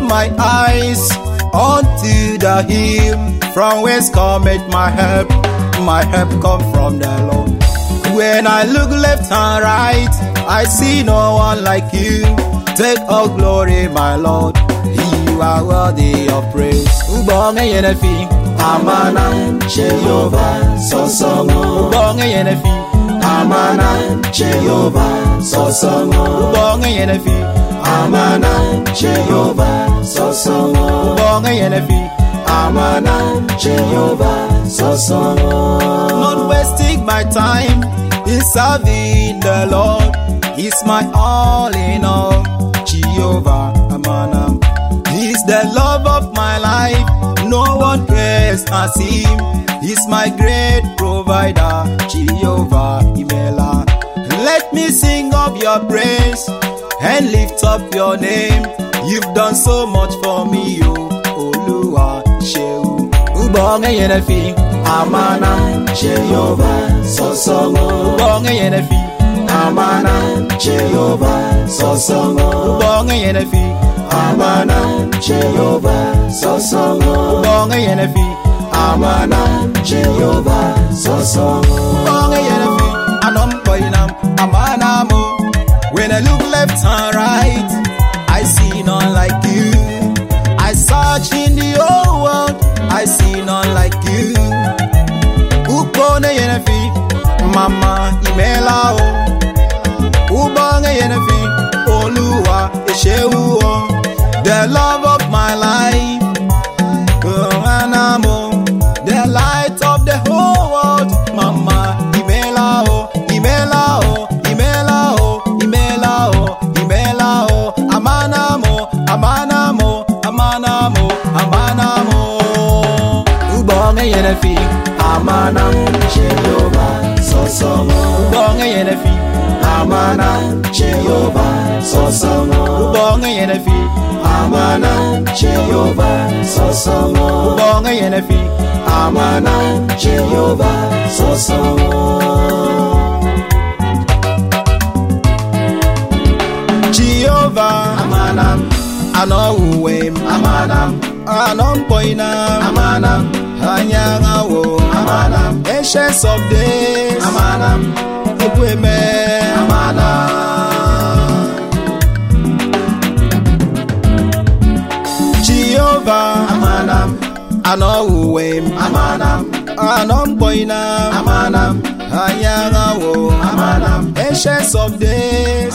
my eyes unto the hill, from whence cometh my help. My help come from the Lord. When I look left and right, I see no one like you. Take all glory, my Lord. You are worthy of praise. Ubonge yenefi, Jehovah Sosongo ubonge yenefi, Amana Jehovah Sosongo ubonge yenefi, Amana Jehovah Sosongo ubonge yenefi. Amana Jehovah Sosongo Not wasting my time in serving the Lord. He's my all in all. Jehovah Amana. He's the love of my life. No one cares as him. He's my great provider. Jehovah Imela. Let me sing of your praise and lift up your name. You've done so much for me, oh Oluwa Sheu. Ubonge yenefi. Amana Jehovah Sosongo Ubonge yenefi, Amana Jehovah Sosongo ubonge yenefi, Amana Jehovah Sosongo ubonge yenefi, Amana Jehovah Sosongo ubonge yenefi. Anom boinam, amanamo. When I look left and right, I see none like you. I search in the whole world, I see none like you. Ubonge yenefi, mama imela o. Ubonge yenefi, Oluwa eshewu Ubonge yenefi, Amana Jehovah Sosongo Ubonge yenefi, Amana Jehovah Sosongo Ubonge yenefi, Amana Jehovah Sosongo Ubonge yenefi. Amana Jehovah Sosongo Jehovah, Amana. Ano uwem, Amana. Ano mpoina, Amana Amana ancients of days, ano uwem, Amana ano mpoina, Amana anyanga wo, Amana ancients of days,